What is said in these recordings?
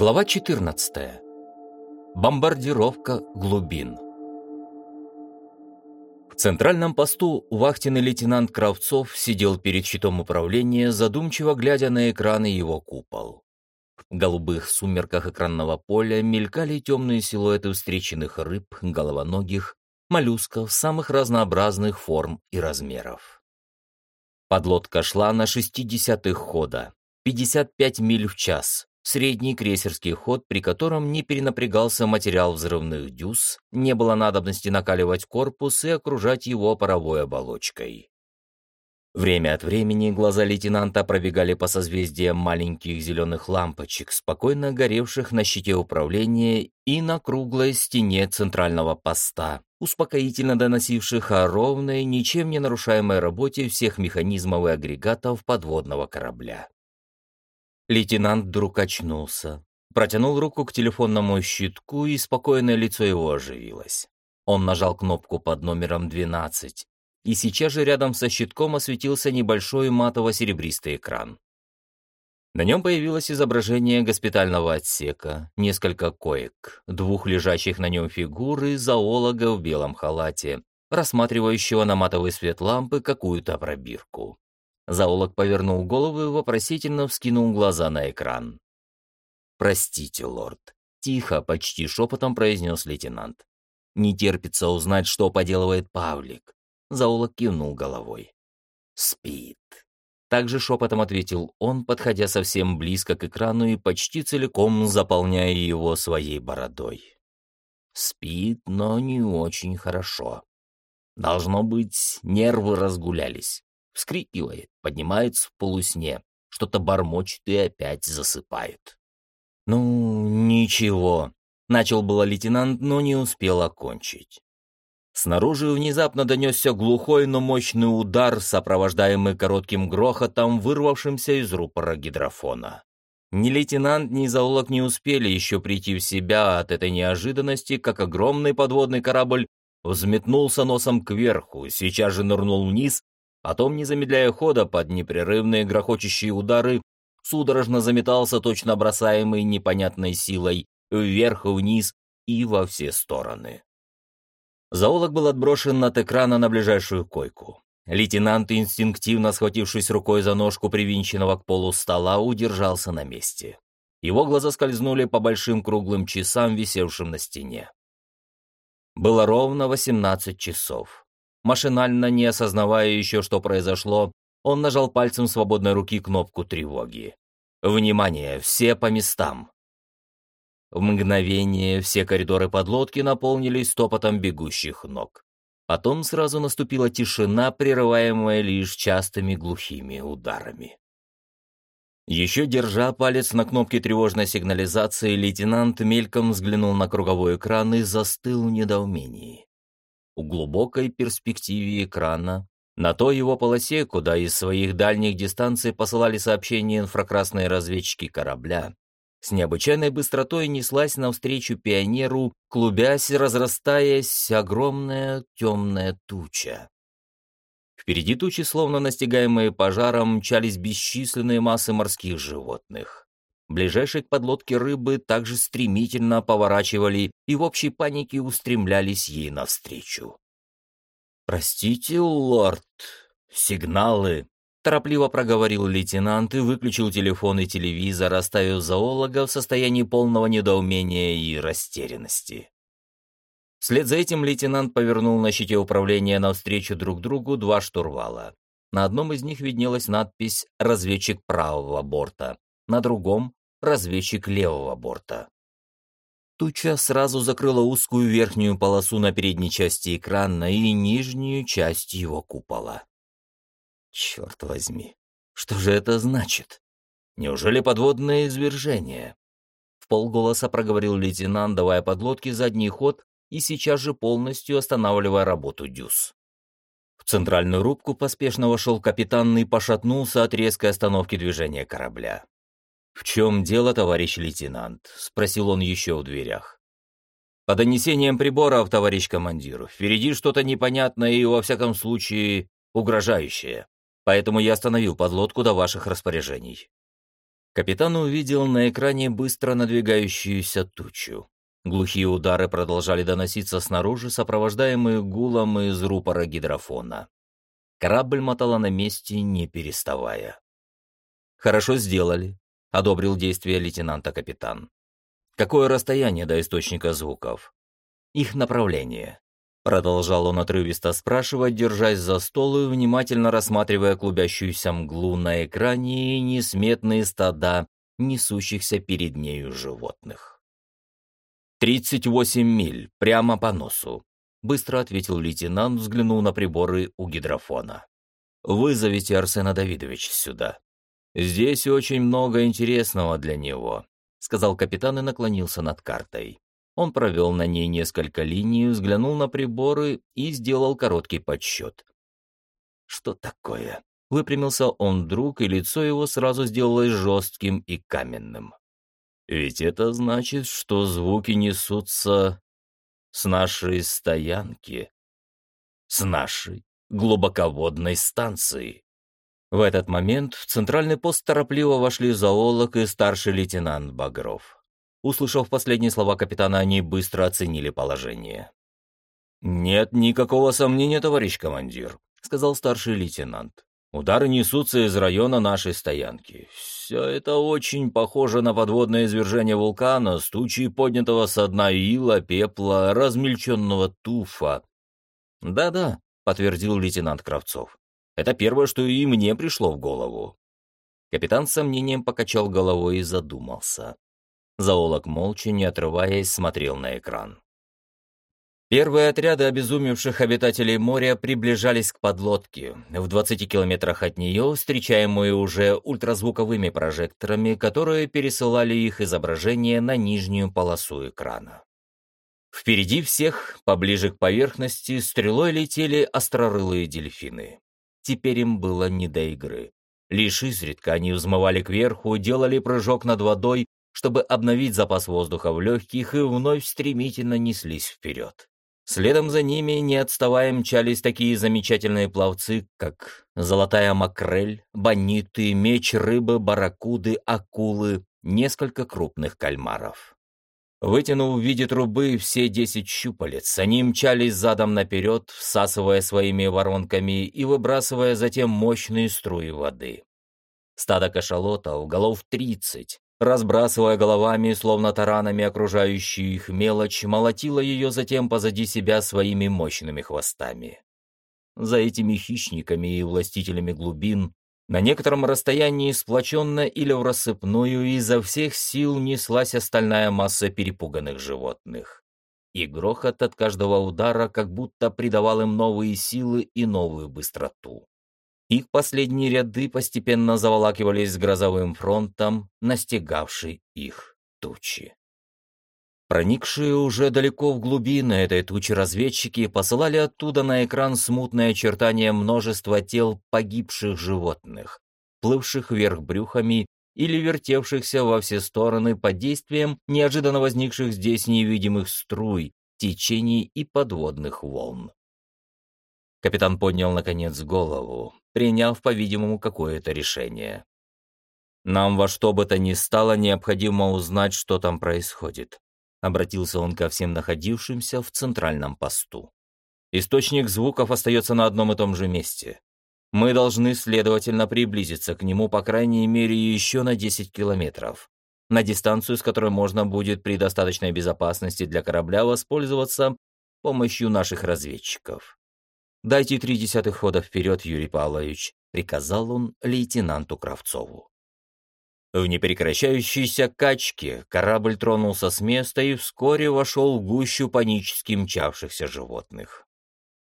Глава 14. Бомбардировка глубин. В центральном посту вахтенный лейтенант Кравцов сидел перед щитом управления, задумчиво глядя на экраны его купол. В голубых сумерках экранного поля мелькали темные силуэты встреченных рыб, головоногих, моллюсков самых разнообразных форм и размеров. Подлодка шла на 60-х хода, 55 миль в час, средний крейсерский ход, при котором не перенапрягался материал взрывных дюз, не было надобности накаливать корпус и окружать его паровой оболочкой. Время от времени глаза лейтенанта пробегали по созвездиям маленьких зеленых лампочек, спокойно горевших на щите управления и на круглой стене центрального поста, успокоительно доносивших о ровной, ничем не нарушаемой работе всех механизмов и агрегатов подводного корабля. Лейтенант вдруг очнулся, протянул руку к телефонному щитку, и спокойное лицо его оживилось. Он нажал кнопку под номером 12, и сейчас же рядом со щитком осветился небольшой матово-серебристый экран. На нем появилось изображение госпитального отсека, несколько коек, двух лежащих на нем фигур и зоолога в белом халате, рассматривающего на матовый свет лампы какую-то пробирку. Заулок повернул голову и вопросительно вскинул глаза на экран. «Простите, лорд», — тихо, почти шепотом произнес лейтенант. «Не терпится узнать, что поделывает Павлик». Заулок кивнул головой. «Спит». Также шепотом ответил он, подходя совсем близко к экрану и почти целиком заполняя его своей бородой. «Спит, но не очень хорошо. Должно быть, нервы разгулялись вскрикивает, поднимается в полусне, что-то бормочет и опять засыпает. «Ну, ничего», — начал было лейтенант, но не успел окончить. Снаружи внезапно донесся глухой, но мощный удар, сопровождаемый коротким грохотом, вырвавшимся из рупора гидрофона. Ни лейтенант, ни зоолог не успели еще прийти в себя от этой неожиданности, как огромный подводный корабль взметнулся носом кверху, сейчас же нырнул вниз Потом, не замедляя хода под непрерывные грохочущие удары, судорожно заметался точно бросаемый непонятной силой вверх вниз и во все стороны. Зоолог был отброшен от экрана на ближайшую койку. Лейтенант, инстинктивно схватившись рукой за ножку привинченного к полу стола, удержался на месте. Его глаза скользнули по большим круглым часам, висевшим на стене. Было ровно 18 часов. Машинально, не осознавая еще, что произошло, он нажал пальцем свободной руки кнопку тревоги. «Внимание! Все по местам!» В мгновение все коридоры подлодки наполнились топотом бегущих ног. Потом сразу наступила тишина, прерываемая лишь частыми глухими ударами. Еще держа палец на кнопке тревожной сигнализации, лейтенант мельком взглянул на круговой экран и застыл в недоумении у глубокой перспективе экрана, на той его полосе, куда из своих дальних дистанций посылали сообщения инфракрасные разведчики корабля, с необычайной быстротой неслась навстречу пионеру, клубясь, разрастаясь, огромная темная туча. Впереди тучи, словно настигаемые пожаром, мчались бесчисленные массы морских животных. Ближайшие к подлодке рыбы также стремительно поворачивали и в общей панике устремлялись ей навстречу. «Простите, лорд, сигналы!» — торопливо проговорил лейтенант и выключил телефон и телевизор, оставив зоолога в состоянии полного недоумения и растерянности. Вслед за этим лейтенант повернул на щите управления навстречу друг другу два штурвала. На одном из них виднелась надпись «Разведчик правого борта», на другом разведчик левого борта. Туча сразу закрыла узкую верхнюю полосу на передней части экрана и нижнюю часть его купола. Черт возьми, что же это значит? Неужели подводное извержение? В полголоса проговорил лейтенант, давая подлодке задний ход и сейчас же полностью останавливая работу дюз. В центральную рубку поспешно вошел капитан и пошатнулся от резкой остановки движения корабля. «В чем дело, товарищ лейтенант?» — спросил он еще в дверях. «По донесениям приборов, товарищ командир, впереди что-то непонятное и, во всяком случае, угрожающее. Поэтому я остановил подлодку до ваших распоряжений». Капитан увидел на экране быстро надвигающуюся тучу. Глухие удары продолжали доноситься снаружи, сопровождаемые гулом из рупора гидрофона. Корабль мотала на месте, не переставая. «Хорошо сделали», — одобрил действия лейтенанта-капитан. «Какое расстояние до источника звуков?» «Их направление», — продолжал он отрывисто спрашивать, держась за стол и внимательно рассматривая клубящуюся мглу на экране и несметные стада несущихся перед нею животных. «Тридцать восемь миль, прямо по носу», — быстро ответил лейтенант, взглянул на приборы у гидрофона. «Вызовите Арсена Давидовича сюда. Здесь очень много интересного для него», — сказал капитан и наклонился над картой. Он провел на ней несколько линий, взглянул на приборы и сделал короткий подсчет. «Что такое?» Выпрямился он вдруг, и лицо его сразу сделалось жестким и каменным. Ведь это значит, что звуки несутся с нашей стоянки, с нашей глубоководной станции. В этот момент в центральный пост торопливо вошли зоолог и старший лейтенант Багров. Услышав последние слова капитана, они быстро оценили положение. «Нет никакого сомнения, товарищ командир», — сказал старший лейтенант. Удары несутся из района нашей стоянки. Все это очень похоже на подводное извержение вулкана с тучей поднятого со дна ила, пепла, размельченного туфа. «Да-да», — подтвердил лейтенант Кравцов. «Это первое, что и мне пришло в голову». Капитан с сомнением покачал головой и задумался. Зоолог молча, не отрываясь, смотрел на экран. Первые отряды обезумевших обитателей моря приближались к подлодке, в 20 километрах от нее, встречаемые уже ультразвуковыми прожекторами, которые пересылали их изображение на нижнюю полосу экрана. Впереди всех, поближе к поверхности, стрелой летели острорылые дельфины. Теперь им было не до игры. Лишь изредка они взмывали кверху, делали прыжок над водой, чтобы обновить запас воздуха в легких и вновь стремительно неслись вперед. Следом за ними, не отставая, мчались такие замечательные пловцы, как золотая макрель, бониты, меч рыбы, барракуды, акулы, несколько крупных кальмаров. Вытянув в виде трубы все десять щупалец, они мчались задом наперед, всасывая своими воронками и выбрасывая затем мощные струи воды. Стадо кашалотов, голов тридцать, разбрасывая головами, словно таранами окружающую их мелочь, молотила ее затем позади себя своими мощными хвостами. За этими хищниками и властителями глубин на некотором расстоянии сплоченно или в рассыпную изо всех сил неслась остальная масса перепуганных животных. И грохот от каждого удара как будто придавал им новые силы и новую быстроту. Их последние ряды постепенно заволакивались грозовым фронтом, настигавший их тучи. Проникшие уже далеко в глубины этой тучи разведчики посылали оттуда на экран смутные очертания множества тел погибших животных, плывших вверх брюхами или вертевшихся во все стороны под действием неожиданно возникших здесь невидимых струй, течений и подводных волн. Капитан поднял, наконец, голову, приняв, по-видимому, какое-то решение. «Нам во что бы то ни стало необходимо узнать, что там происходит», — обратился он ко всем находившимся в центральном посту. «Источник звуков остается на одном и том же месте. Мы должны, следовательно, приблизиться к нему, по крайней мере, еще на 10 километров, на дистанцию, с которой можно будет при достаточной безопасности для корабля воспользоваться помощью наших разведчиков. «Дайте три десятых хода вперед, Юрий Павлович», — приказал он лейтенанту Кравцову. В непрекращающейся качке корабль тронулся с места и вскоре вошел в гущу панически мчавшихся животных.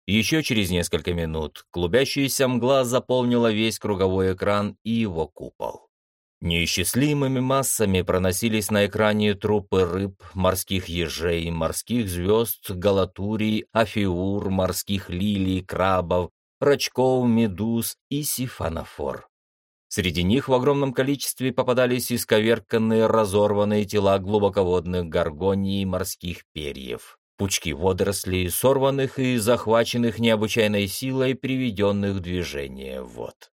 Еще через несколько минут клубящаяся мгла заполнила весь круговой экран и его купол. Неисчислимыми массами проносились на экране трупы рыб, морских ежей, морских звезд, галатурий, афиур, морских лилий, крабов, рачков, медуз и сифанофор. Среди них в огромном количестве попадались исковерканные, разорванные тела глубоководных горгоний и морских перьев, пучки водорослей, сорванных и захваченных необычайной силой, приведенных в движение вод.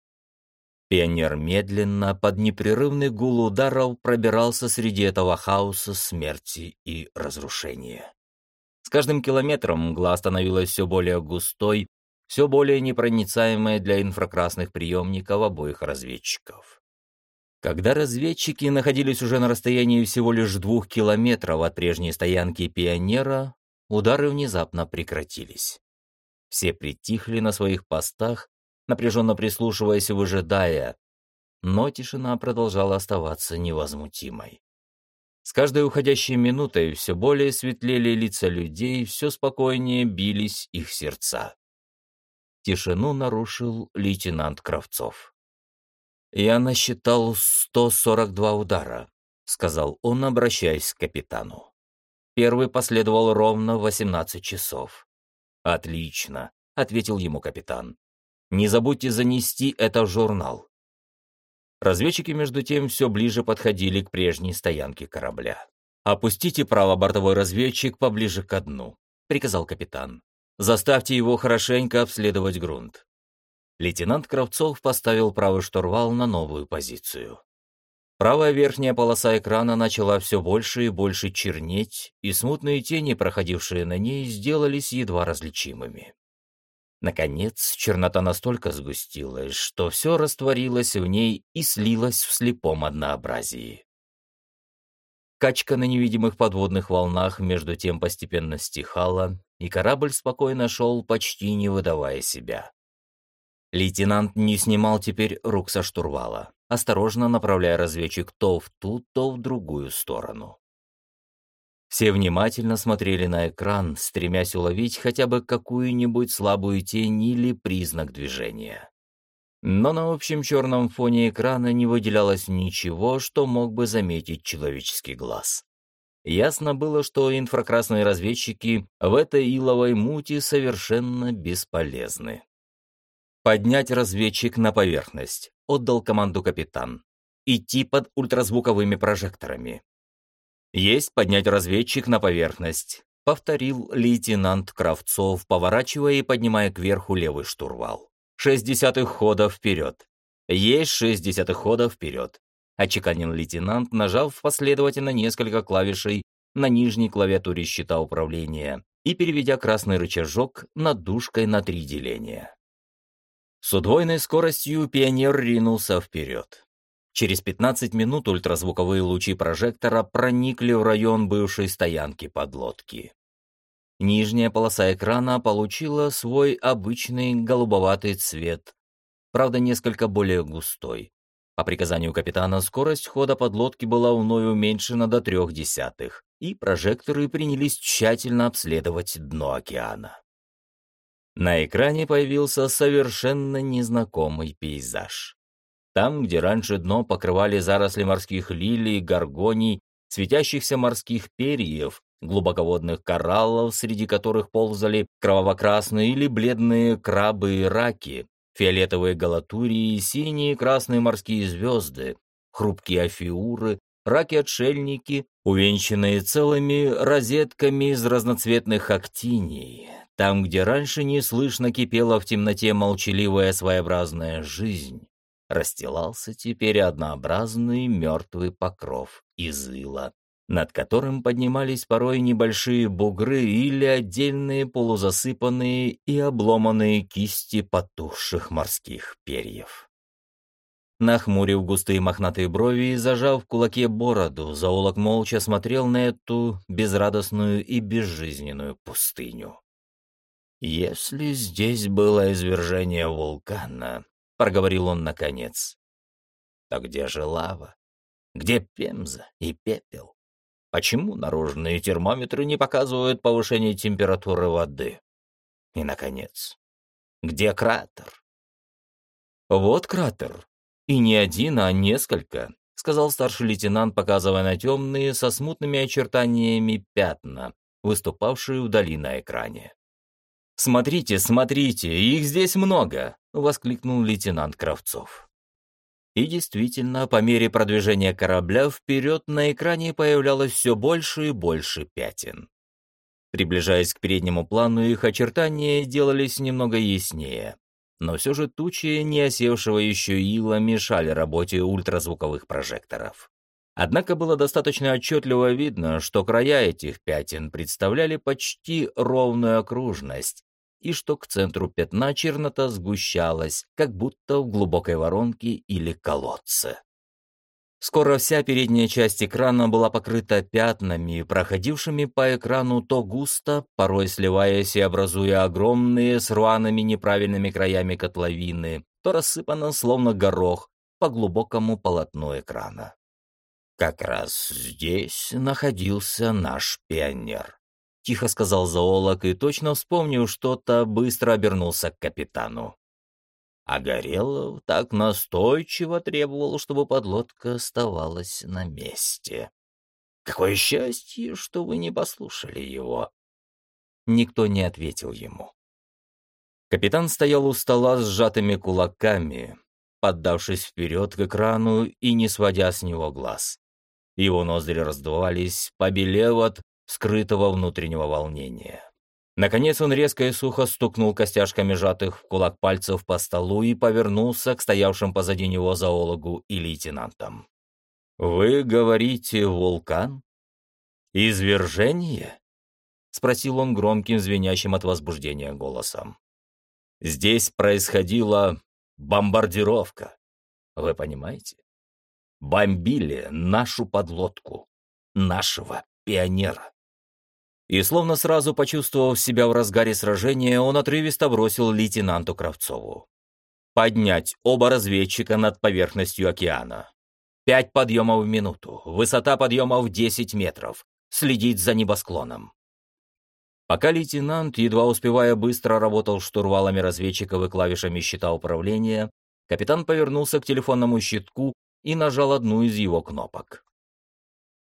Пионер медленно, под непрерывный гул ударов, пробирался среди этого хаоса смерти и разрушения. С каждым километром мгла становилась все более густой, все более непроницаемой для инфракрасных приемников обоих разведчиков. Когда разведчики находились уже на расстоянии всего лишь двух километров от прежней стоянки «Пионера», удары внезапно прекратились. Все притихли на своих постах, напряженно прислушиваясь и выжидая, но тишина продолжала оставаться невозмутимой. С каждой уходящей минутой все более светлели лица людей, все спокойнее бились их сердца. Тишину нарушил лейтенант Кравцов. «Я насчитал 142 удара», — сказал он, обращаясь к капитану. Первый последовал ровно в 18 часов. «Отлично», — ответил ему капитан. Не забудьте занести это в журнал. Разведчики, между тем, все ближе подходили к прежней стоянке корабля. «Опустите правобортовой разведчик поближе к дну», — приказал капитан. «Заставьте его хорошенько обследовать грунт». Лейтенант Кравцов поставил правый штурвал на новую позицию. Правая верхняя полоса экрана начала все больше и больше чернеть, и смутные тени, проходившие на ней, сделались едва различимыми. Наконец, чернота настолько сгустилась, что все растворилось в ней и слилось в слепом однообразии. Качка на невидимых подводных волнах между тем постепенно стихала, и корабль спокойно шел, почти не выдавая себя. Лейтенант не снимал теперь рук со штурвала, осторожно направляя разведчик то в ту, то в другую сторону. Все внимательно смотрели на экран, стремясь уловить хотя бы какую-нибудь слабую тень или признак движения. Но на общем черном фоне экрана не выделялось ничего, что мог бы заметить человеческий глаз. Ясно было, что инфракрасные разведчики в этой иловой мути совершенно бесполезны. «Поднять разведчик на поверхность», — отдал команду капитан. «Идти под ультразвуковыми прожекторами. «Есть поднять разведчик на поверхность», — повторил лейтенант Кравцов, поворачивая и поднимая кверху левый штурвал. «Шесть десятых хода вперед». «Есть шесть десятых хода вперед», — очеканил лейтенант, нажав последовательно несколько клавишей на нижней клавиатуре щита управления и переведя красный рычажок над дужкой на три деления. С удвоенной скоростью пионер ринулся вперед. Через 15 минут ультразвуковые лучи прожектора проникли в район бывшей стоянки подлодки. Нижняя полоса экрана получила свой обычный голубоватый цвет, правда, несколько более густой. По приказанию капитана скорость хода подлодки была вновь уменьшена до трех десятых, и прожекторы принялись тщательно обследовать дно океана. На экране появился совершенно незнакомый пейзаж. Там, где раньше дно покрывали заросли морских лилий, горгоний, светящихся морских перьев, глубоководных кораллов, среди которых ползали кроваво-красные или бледные крабы и раки, фиолетовые галатурии, синие и красные морские звезды, хрупкие афиуры, раки-отшельники, увенчанные целыми розетками из разноцветных актиний. Там, где раньше не слышно кипела в темноте молчаливая своеобразная жизнь, расстилался теперь однообразный мертвый покров из ила, над которым поднимались порой небольшие бугры или отдельные полузасыпанные и обломанные кисти потухших морских перьев. Нахмурив густые мохнатые брови и зажав в кулаке бороду, Заулок молча смотрел на эту безрадостную и безжизненную пустыню. Если здесь было извержение вулкана, — проговорил он наконец. «А где же лава? Где пемза и пепел? Почему наружные термометры не показывают повышение температуры воды? И, наконец, где кратер?» «Вот кратер. И не один, а несколько», — сказал старший лейтенант, показывая на темные со смутными очертаниями пятна, выступавшие вдали на экране. «Смотрите, смотрите, их здесь много!» — воскликнул лейтенант Кравцов. И действительно, по мере продвижения корабля вперед на экране появлялось все больше и больше пятен. Приближаясь к переднему плану, их очертания делались немного яснее. но все же тучи не осевшего еще ила мешали работе ультразвуковых прожекторов. Однако было достаточно отчетливо видно, что края этих пятен представляли почти ровную окружность, и что к центру пятна чернота сгущалась, как будто в глубокой воронке или колодце. Скоро вся передняя часть экрана была покрыта пятнами, проходившими по экрану то густо, порой сливаясь и образуя огромные с рваными неправильными краями котловины, то рассыпано словно горох по глубокому полотну экрана. «Как раз здесь находился наш пионер», — тихо сказал зоолог и, точно вспомнив что-то, быстро обернулся к капитану. А Горелов так настойчиво требовал, чтобы подлодка оставалась на месте. «Какое счастье, что вы не послушали его!» Никто не ответил ему. Капитан стоял у стола с сжатыми кулаками, поддавшись вперед к экрану и не сводя с него глаз. Его ноздри раздувались, побелев от скрытого внутреннего волнения. Наконец он резко и сухо стукнул костяшками сжатых в кулак пальцев по столу и повернулся к стоявшим позади него зоологу и лейтенантам. «Вы говорите, вулкан? Извержение?» — спросил он громким, звенящим от возбуждения голосом. «Здесь происходила бомбардировка. Вы понимаете? бомбили нашу подлодку, нашего пионера. И словно сразу почувствовав себя в разгаре сражения, он отрывисто бросил лейтенанту Кравцову. Поднять оба разведчика над поверхностью океана. Пять подъемов в минуту, высота подъемов 10 метров, следить за небосклоном. Пока лейтенант, едва успевая, быстро работал штурвалами разведчиков и клавишами щита управления, капитан повернулся к телефонному щитку и нажал одну из его кнопок.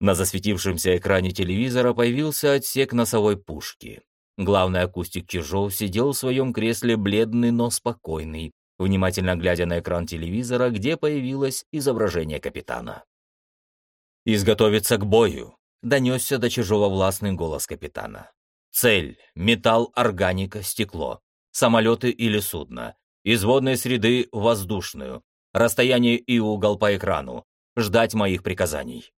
На засветившемся экране телевизора появился отсек носовой пушки. Главный акустик Чижов сидел в своем кресле бледный, но спокойный, внимательно глядя на экран телевизора, где появилось изображение капитана. «Изготовиться к бою», — донесся до Чижова властный голос капитана. «Цель — металл, органика, стекло, самолеты или судно, из водной среды — воздушную, Расстояние и угол по экрану. Ждать моих приказаний.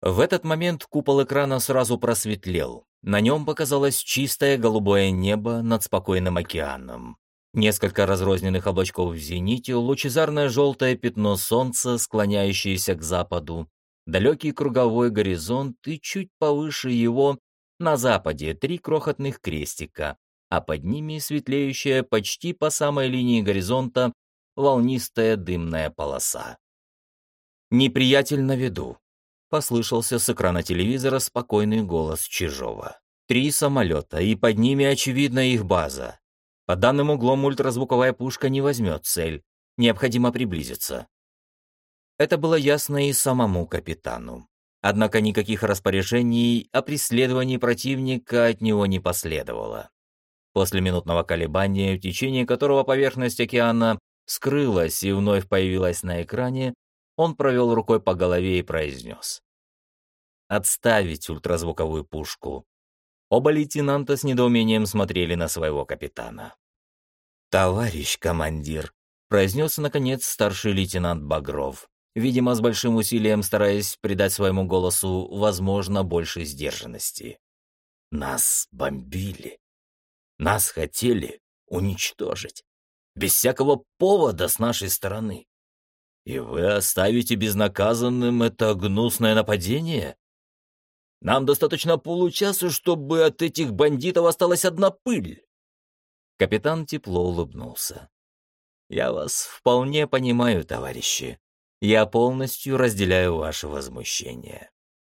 В этот момент купол экрана сразу просветлел. На нем показалось чистое голубое небо над спокойным океаном. Несколько разрозненных облачков в зените, лучезарное желтое пятно солнца, склоняющееся к западу, далекий круговой горизонт и чуть повыше его, на западе, три крохотных крестика, а под ними светлеющая почти по самой линии горизонта волнистая дымная полоса. «Неприятель на виду», — послышался с экрана телевизора спокойный голос Чижова. «Три самолета, и под ними, очевидно, их база. По данным углом ультразвуковая пушка не возьмет цель. Необходимо приблизиться». Это было ясно и самому капитану. Однако никаких распоряжений о преследовании противника от него не последовало. После минутного колебания, в течение которого поверхность океана скрылась и вновь появилась на экране, он провел рукой по голове и произнес. «Отставить ультразвуковую пушку». Оба лейтенанта с недоумением смотрели на своего капитана. «Товарищ командир», — произнес, наконец, старший лейтенант Багров, видимо, с большим усилием стараясь придать своему голосу, возможно, больше сдержанности. «Нас бомбили. Нас хотели уничтожить без всякого повода с нашей стороны. И вы оставите безнаказанным это гнусное нападение? Нам достаточно получаса, чтобы от этих бандитов осталась одна пыль. Капитан тепло улыбнулся. Я вас вполне понимаю, товарищи. Я полностью разделяю ваше возмущение.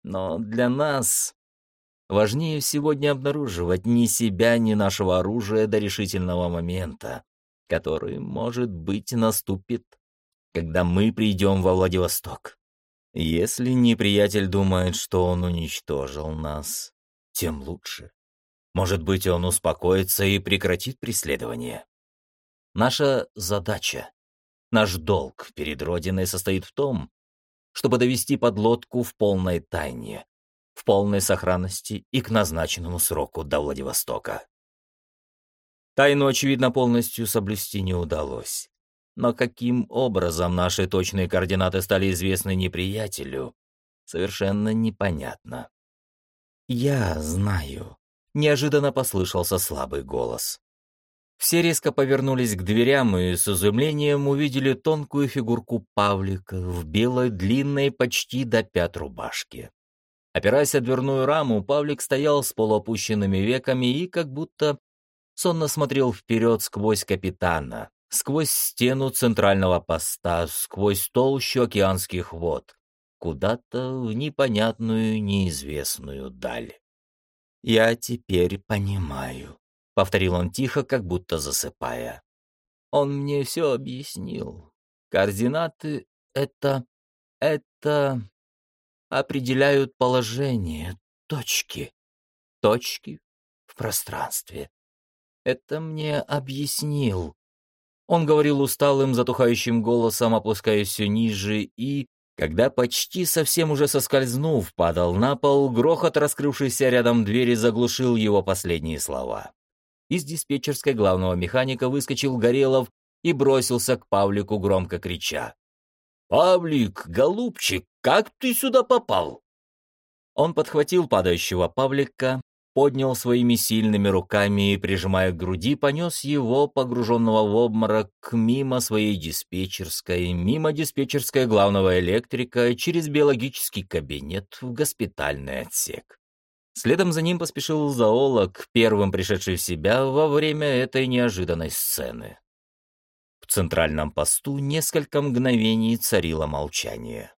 Но для нас важнее сегодня обнаруживать ни себя, ни нашего оружия до решительного момента, который, может быть, наступит, когда мы придем во Владивосток. Если неприятель думает, что он уничтожил нас, тем лучше. Может быть, он успокоится и прекратит преследование. Наша задача, наш долг перед Родиной состоит в том, чтобы довести подлодку в полной тайне, в полной сохранности и к назначенному сроку до Владивостока. Тайну, очевидно, полностью соблюсти не удалось. Но каким образом наши точные координаты стали известны неприятелю, совершенно непонятно. «Я знаю», — неожиданно послышался слабый голос. Все резко повернулись к дверям и с изумлением увидели тонкую фигурку Павлика в белой длинной почти до пят рубашке. Опираясь о дверную раму, Павлик стоял с полуопущенными веками и как будто сонно смотрел вперед сквозь капитана, сквозь стену центрального поста, сквозь толщу океанских вод, куда-то в непонятную, неизвестную даль. «Я теперь понимаю», — повторил он тихо, как будто засыпая. «Он мне все объяснил. Координаты — это... это... определяют положение, точки. Точки в пространстве. Это мне объяснил». Он говорил усталым, затухающим голосом, опускаясь все ниже, и, когда почти совсем уже соскользнув, падал на пол, грохот раскрывшейся рядом двери заглушил его последние слова. Из диспетчерской главного механика выскочил Горелов и бросился к Павлику, громко крича. «Павлик, голубчик, как ты сюда попал?» Он подхватил падающего Павлика, поднял своими сильными руками и, прижимая к груди, понес его, погруженного в обморок, мимо своей диспетчерской, мимо диспетчерской главного электрика, через биологический кабинет в госпитальный отсек. Следом за ним поспешил зоолог, первым пришедший в себя во время этой неожиданной сцены. В центральном посту несколько мгновений царило молчание.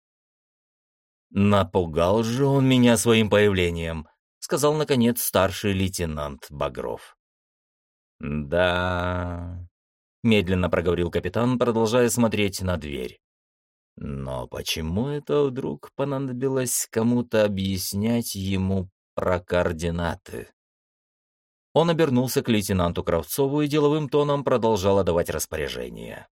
«Напугал же он меня своим появлением», — сказал, наконец, старший лейтенант Багров. «Да...» — медленно проговорил капитан, продолжая смотреть на дверь. «Но почему это вдруг понадобилось кому-то объяснять ему про координаты. Он обернулся к лейтенанту Кравцову и деловым тоном продолжал отдавать распоряжения.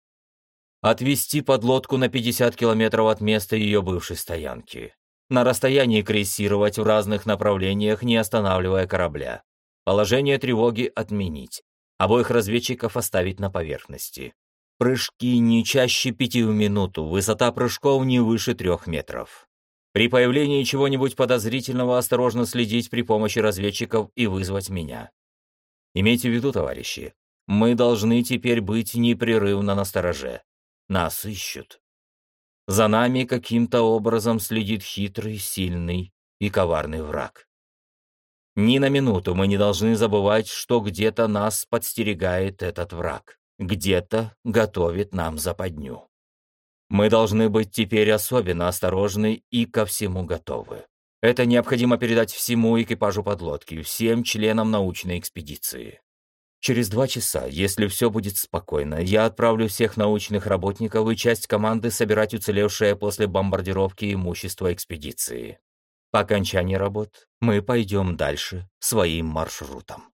Отвести подлодку на 50 километров от места ее бывшей стоянки. На расстоянии крейсировать в разных направлениях, не останавливая корабля. Положение тревоги отменить. Обоих разведчиков оставить на поверхности. Прыжки не чаще пяти в минуту, высота прыжков не выше трех метров. При появлении чего-нибудь подозрительного осторожно следить при помощи разведчиков и вызвать меня. Имейте в виду, товарищи, мы должны теперь быть непрерывно на стороже. Нас ищут. За нами каким-то образом следит хитрый, сильный и коварный враг. Ни на минуту мы не должны забывать, что где-то нас подстерегает этот враг, где-то готовит нам западню. Мы должны быть теперь особенно осторожны и ко всему готовы. Это необходимо передать всему экипажу подлодки, всем членам научной экспедиции. Через два часа, если все будет спокойно, я отправлю всех научных работников и часть команды собирать уцелевшее после бомбардировки имущество экспедиции. По окончании работ мы пойдем дальше своим маршрутом.